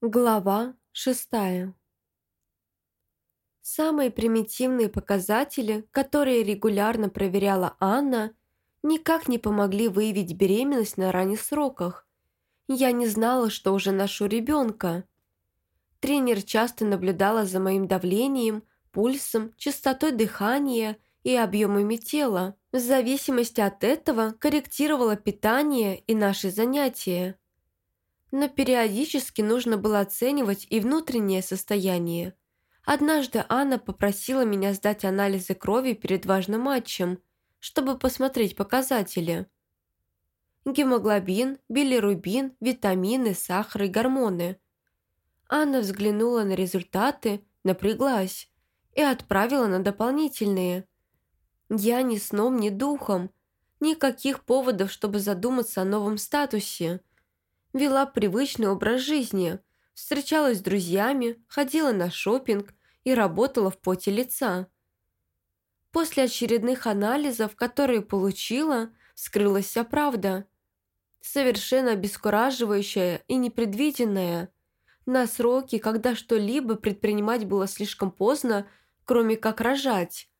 Глава шестая. Самые примитивные показатели, которые регулярно проверяла Анна, никак не помогли выявить беременность на ранних сроках. Я не знала, что уже ношу ребенка. Тренер часто наблюдала за моим давлением, пульсом, частотой дыхания и объемами тела. В зависимости от этого корректировала питание и наши занятия но периодически нужно было оценивать и внутреннее состояние. Однажды Анна попросила меня сдать анализы крови перед важным матчем, чтобы посмотреть показатели. Гемоглобин, билирубин, витамины, сахар и гормоны. Анна взглянула на результаты, напряглась и отправила на дополнительные. Я ни сном, ни духом, никаких поводов, чтобы задуматься о новом статусе – вела привычный образ жизни, встречалась с друзьями, ходила на шопинг и работала в поте лица. После очередных анализов, которые получила, скрылась вся правда. Совершенно обескураживающая и непредвиденная. На сроки, когда что-либо предпринимать было слишком поздно, кроме как рожать.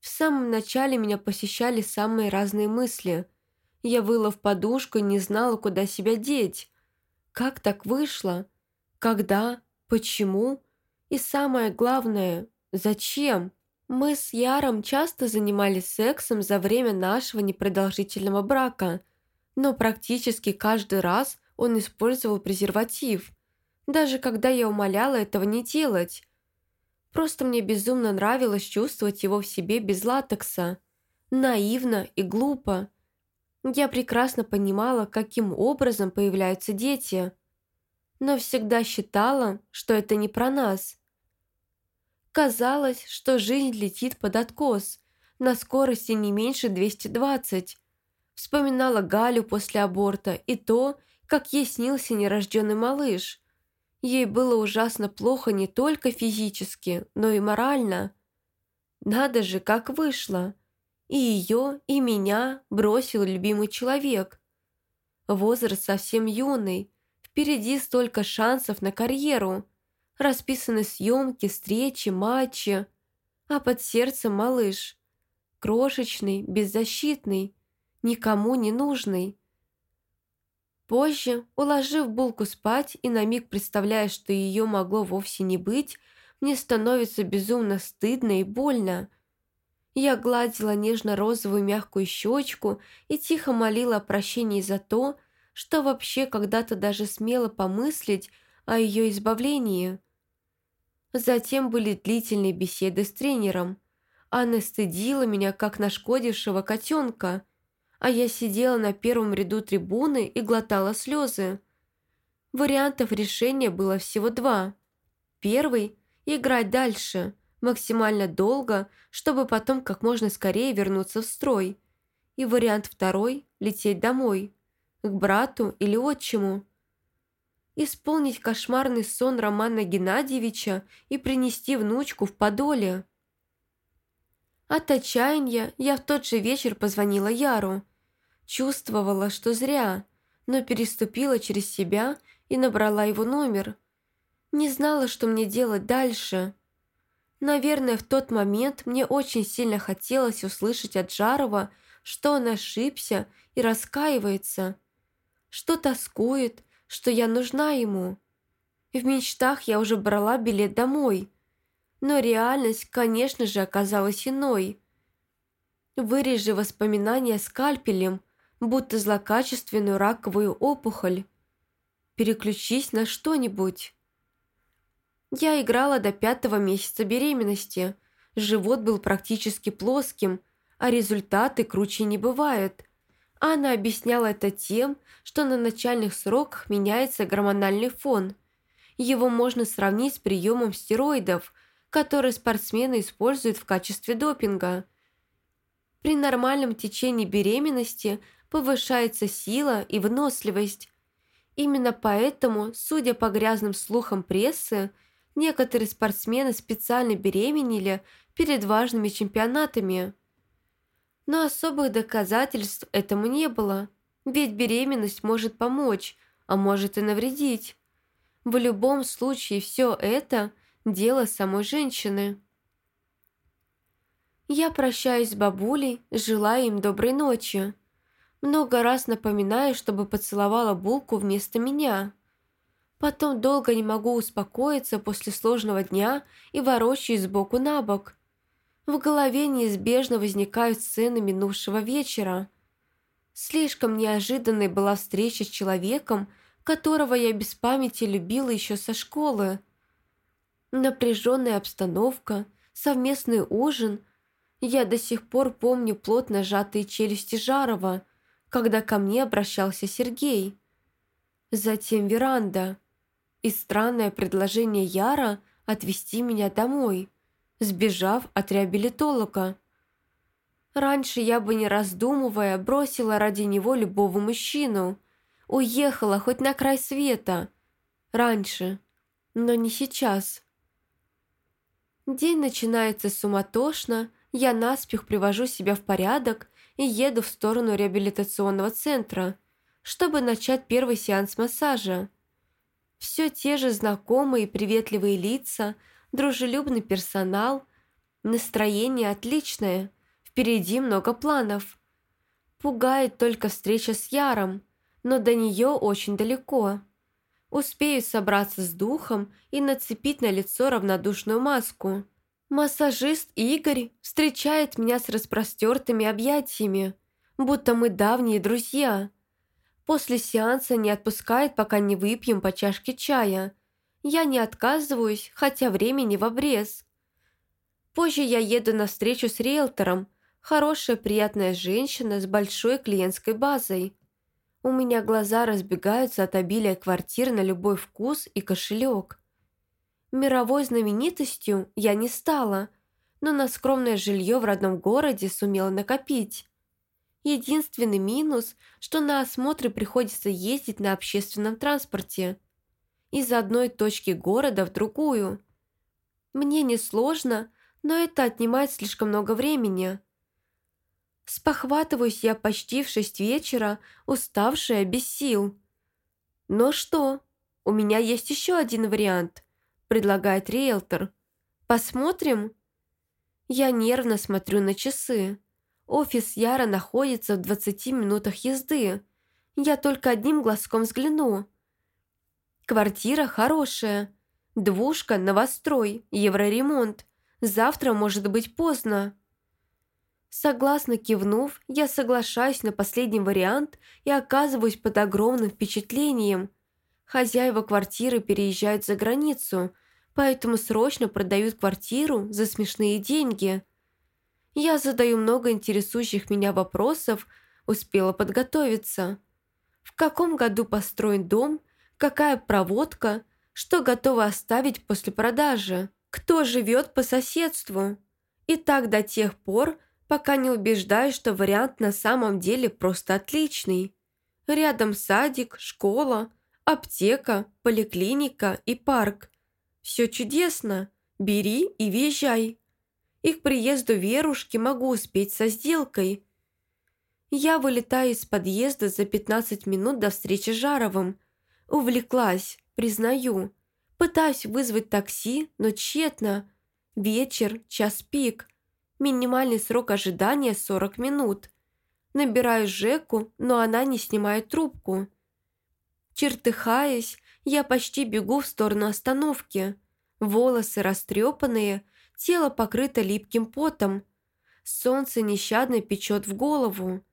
В самом начале меня посещали самые разные мысли – я выла в подушку и не знала, куда себя деть. Как так вышло? Когда? Почему? И самое главное, зачем? Мы с Яром часто занимались сексом за время нашего непродолжительного брака, но практически каждый раз он использовал презерватив, даже когда я умоляла этого не делать. Просто мне безумно нравилось чувствовать его в себе без латекса. Наивно и глупо. Я прекрасно понимала, каким образом появляются дети, но всегда считала, что это не про нас. Казалось, что жизнь летит под откос, на скорости не меньше 220. Вспоминала Галю после аборта и то, как ей снился нерожденный малыш. Ей было ужасно плохо не только физически, но и морально. Надо же, как вышло. И ее, и меня бросил любимый человек. Возраст совсем юный, впереди столько шансов на карьеру. Расписаны съемки, встречи, матчи. А под сердцем малыш. Крошечный, беззащитный, никому не нужный. Позже, уложив булку спать и на миг представляя, что ее могло вовсе не быть, мне становится безумно стыдно и больно – я гладила нежно-розовую мягкую щечку и тихо молила о прощении за то, что вообще когда-то даже смело помыслить о ее избавлении. Затем были длительные беседы с тренером. Анна стыдила меня, как нашкодившего котенка, а я сидела на первом ряду трибуны и глотала слезы. Вариантов решения было всего два. Первый – играть дальше – максимально долго, чтобы потом как можно скорее вернуться в строй. И вариант второй – лететь домой, к брату или отчиму. Исполнить кошмарный сон Романа Геннадьевича и принести внучку в подоле. От отчаяния я в тот же вечер позвонила Яру. Чувствовала, что зря, но переступила через себя и набрала его номер. Не знала, что мне делать дальше – Наверное, в тот момент мне очень сильно хотелось услышать от Жарова, что он ошибся и раскаивается, что тоскует, что я нужна ему. В мечтах я уже брала билет домой. Но реальность, конечно же, оказалась иной. Вырежи воспоминания скальпелем, будто злокачественную раковую опухоль. Переключись на что-нибудь. Я играла до пятого месяца беременности. Живот был практически плоским, а результаты круче не бывают. Анна объясняла это тем, что на начальных сроках меняется гормональный фон. Его можно сравнить с приемом стероидов, которые спортсмены используют в качестве допинга. При нормальном течении беременности повышается сила и выносливость. Именно поэтому, судя по грязным слухам прессы, Некоторые спортсмены специально беременели перед важными чемпионатами. Но особых доказательств этому не было, ведь беременность может помочь, а может и навредить. В любом случае все это – дело самой женщины. Я прощаюсь с бабулей, желаю им доброй ночи. Много раз напоминаю, чтобы поцеловала булку вместо меня. Потом долго не могу успокоиться после сложного дня и ворочаюсь сбоку на бок. В голове неизбежно возникают сцены минувшего вечера. Слишком неожиданной была встреча с человеком, которого я без памяти любила еще со школы. Напряженная обстановка, совместный ужин. Я до сих пор помню плотно сжатые челюсти Жарова, когда ко мне обращался Сергей. Затем веранда и странное предложение Яра отвезти меня домой, сбежав от реабилитолога. Раньше я бы, не раздумывая, бросила ради него любого мужчину. Уехала хоть на край света. Раньше. Но не сейчас. День начинается суматошно, я наспех привожу себя в порядок и еду в сторону реабилитационного центра, чтобы начать первый сеанс массажа. Все те же знакомые приветливые лица, дружелюбный персонал, настроение отличное, впереди много планов. Пугает только встреча с Яром, но до нее очень далеко. Успею собраться с духом и нацепить на лицо равнодушную маску. Массажист Игорь встречает меня с распростертыми объятиями, будто мы давние друзья. После сеанса не отпускает, пока не выпьем по чашке чая. Я не отказываюсь, хотя времени в обрез. Позже я еду на встречу с риэлтором, хорошая приятная женщина с большой клиентской базой. У меня глаза разбегаются от обилия квартир на любой вкус и кошелек. Мировой знаменитостью я не стала, но на скромное жилье в родном городе сумела накопить. Единственный минус, что на осмотры приходится ездить на общественном транспорте. Из одной точки города в другую. Мне несложно, но это отнимает слишком много времени. Спохватываюсь я почти в шесть вечера, уставшая, без сил. «Но что? У меня есть еще один вариант», – предлагает риэлтор. «Посмотрим?» Я нервно смотрю на часы. Офис Яра находится в 20 минутах езды. Я только одним глазком взгляну. Квартира хорошая. Двушка, новострой, евроремонт. Завтра может быть поздно. Согласно кивнув, я соглашаюсь на последний вариант и оказываюсь под огромным впечатлением. Хозяева квартиры переезжают за границу, поэтому срочно продают квартиру за смешные деньги – я задаю много интересующих меня вопросов, успела подготовиться. В каком году построен дом, какая проводка, что готова оставить после продажи, кто живет по соседству. И так до тех пор, пока не убеждаюсь, что вариант на самом деле просто отличный. Рядом садик, школа, аптека, поликлиника и парк. Все чудесно. Бери и въезжай и к приезду Верушки могу успеть со сделкой. Я вылетаю из подъезда за 15 минут до встречи с Жаровым. Увлеклась, признаю. Пытаюсь вызвать такси, но тщетно. Вечер, час пик. Минимальный срок ожидания 40 минут. Набираю Жеку, но она не снимает трубку. Чертыхаясь, я почти бегу в сторону остановки. Волосы растрепанные – тело покрыто липким потом. Солнце нещадно печет в голову.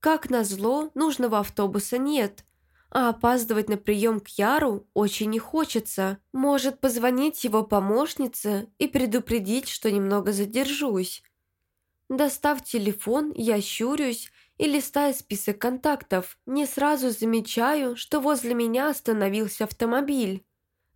Как назло, нужного автобуса нет, а опаздывать на прием к Яру очень не хочется. Может позвонить его помощнице и предупредить, что немного задержусь. Достав телефон, я щурюсь и листаю список контактов. Не сразу замечаю, что возле меня остановился автомобиль.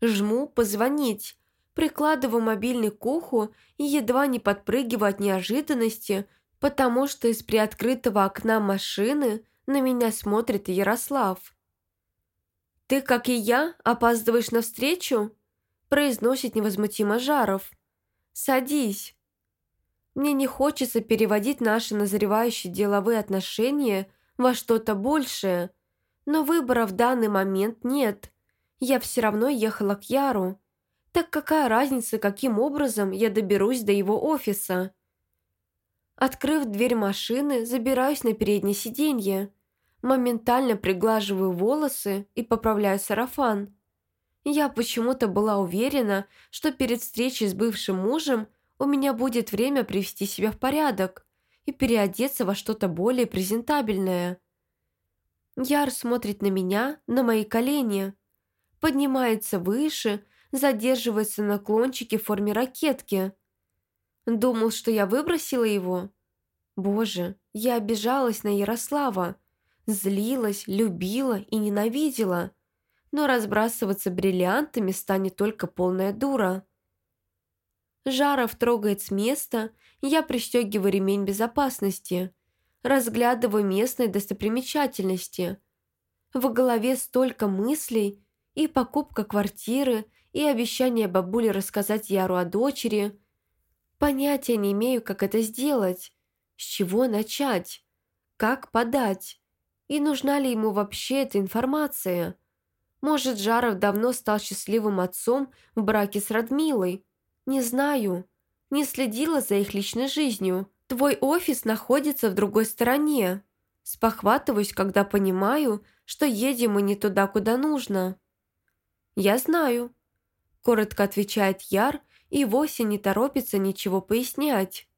Жму «Позвонить», прикладываю мобильный к уху и едва не подпрыгиваю от неожиданности, потому что из приоткрытого окна машины на меня смотрит Ярослав. «Ты, как и я, опаздываешь на встречу?» произносит невозмутимо Жаров. «Садись». Мне не хочется переводить наши назревающие деловые отношения во что-то большее, но выбора в данный момент нет. Я все равно ехала к Яру. Так какая разница, каким образом я доберусь до его офиса? Открыв дверь машины, забираюсь на переднее сиденье. Моментально приглаживаю волосы и поправляю сарафан. Я почему-то была уверена, что перед встречей с бывшим мужем у меня будет время привести себя в порядок и переодеться во что-то более презентабельное. Яр смотрит на меня, на мои колени, поднимается выше, задерживается на клончике в форме ракетки. Думал, что я выбросила его? Боже, я обижалась на Ярослава, злилась, любила и ненавидела – но разбрасываться бриллиантами станет только полная дура. Жаров трогает с места, я пристегиваю ремень безопасности, разглядываю местные достопримечательности. В голове столько мыслей, и покупка квартиры, и обещание бабуле рассказать Яру о дочери. Понятия не имею, как это сделать, с чего начать, как подать, и нужна ли ему вообще эта информация. Может, Жаров давно стал счастливым отцом в браке с Радмилой? Не знаю. Не следила за их личной жизнью. Твой офис находится в другой стороне. Спохватываюсь, когда понимаю, что едем мы не туда, куда нужно. Я знаю. Коротко отвечает Яр и вовсе не торопится ничего пояснять.